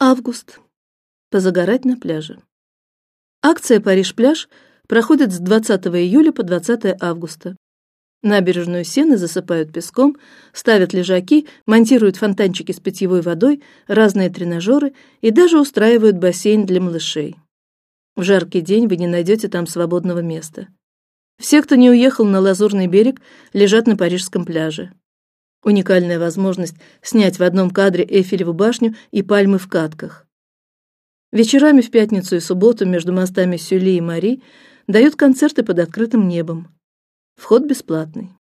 Август. Позагорать на пляже. Акция Париж-пляж проходит с 20 июля по 20 августа. Набережную Сены засыпают песком, ставят лежаки, монтируют фонтанчики с питьевой водой, разные тренажеры и даже устраивают бассейн для малышей. В жаркий день вы не найдете там свободного места. Все, кто не уехал на Лазурный берег, лежат на парижском пляже. Уникальная возможность снять в одном кадре Эйфелеву башню и пальмы в катках. Вечерами в пятницу и субботу между мостами Сюли и Мари дают концерты под открытым небом. Вход бесплатный.